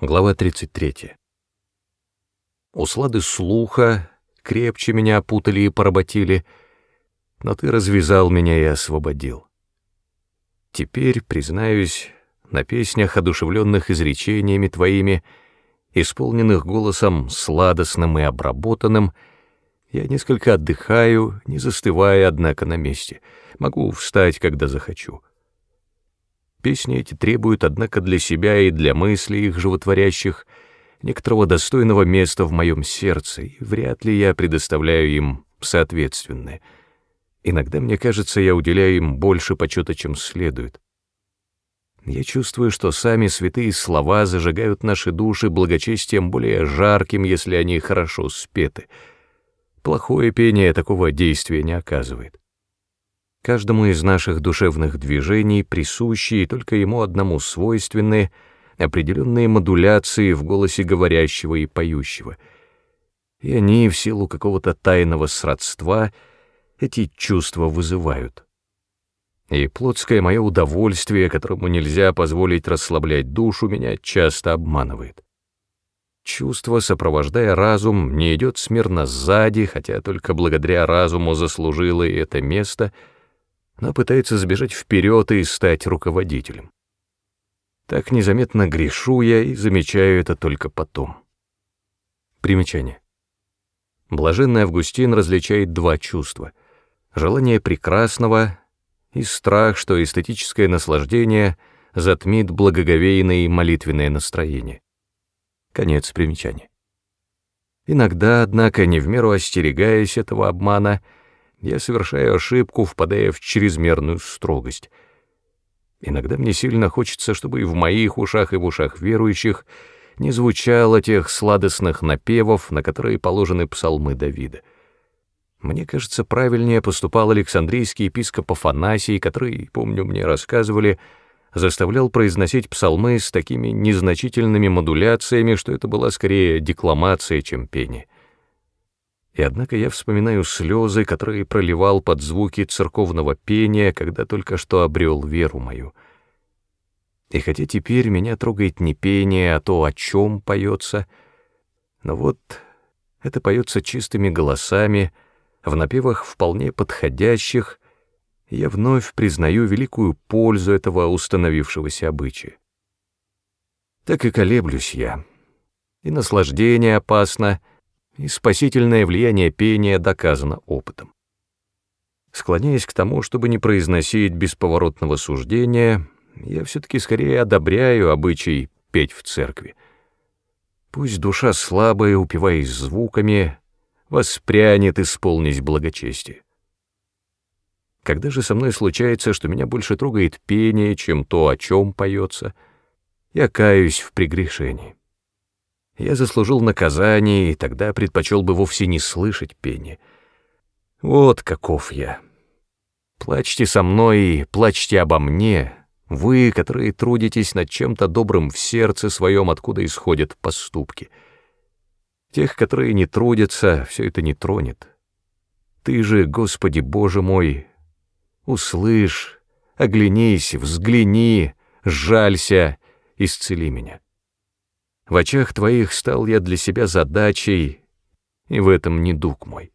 Глава 33. Услады слуха крепче меня опутали и поработили, но ты развязал меня и освободил. Теперь, признаюсь, на песнях, одушевленных изречениями твоими, исполненных голосом сладостным и обработанным, я несколько отдыхаю, не застывая, однако, на месте. Могу встать, когда захочу. Песни эти требуют, однако, для себя и для мыслей их животворящих некоторого достойного места в моем сердце, и вряд ли я предоставляю им соответственное. Иногда, мне кажется, я уделяю им больше почета, чем следует. Я чувствую, что сами святые слова зажигают наши души благочестием более жарким, если они хорошо спеты. Плохое пение такого действия не оказывает. Каждому из наших душевных движений присущие только ему одному свойственные определенные модуляции в голосе говорящего и поющего. И они в силу какого-то тайного сродства эти чувства вызывают. И плотское мое удовольствие, которому нельзя позволить расслаблять душу, меня часто обманывает. Чувство, сопровождая разум, не идет смирно сзади, хотя только благодаря разуму заслужило и это место — но пытается сбежать вперед и стать руководителем. Так незаметно грешу я и замечаю это только потом. Примечание. Блаженный Августин различает два чувства — желание прекрасного и страх, что эстетическое наслаждение затмит благоговейное и молитвенное настроение. Конец примечания. Иногда, однако, не в меру остерегаясь этого обмана, — я совершаю ошибку, впадая в чрезмерную строгость. Иногда мне сильно хочется, чтобы и в моих ушах, и в ушах верующих не звучало тех сладостных напевов, на которые положены псалмы Давида. Мне кажется, правильнее поступал Александрийский епископ Афанасий, который, помню, мне рассказывали, заставлял произносить псалмы с такими незначительными модуляциями, что это была скорее декламация, чем пение. И однако я вспоминаю слезы, которые проливал под звуки церковного пения, когда только что обрел веру мою. И хотя теперь меня трогает не пение, а то, о чем поется, но вот это поется чистыми голосами, в напевах вполне подходящих, я вновь признаю великую пользу этого установившегося обычая. Так и колеблюсь я. И наслаждение опасно — и спасительное влияние пения доказано опытом. Склоняясь к тому, чтобы не произносить бесповоротного суждения, я все-таки скорее одобряю обычай петь в церкви. Пусть душа слабая, упиваясь звуками, воспрянет исполнить благочестие. Когда же со мной случается, что меня больше трогает пение, чем то, о чем поется, я каюсь в прегрешении я заслужил наказание, и тогда предпочел бы вовсе не слышать пение. Вот каков я. Плачьте со мной плачьте обо мне, вы, которые трудитесь над чем-то добрым в сердце своем, откуда исходят поступки. Тех, которые не трудятся, все это не тронет. Ты же, Господи Боже мой, услышь, оглянись, взгляни, жалься, исцели меня. В очах твоих стал я для себя задачей, и в этом недуг мой.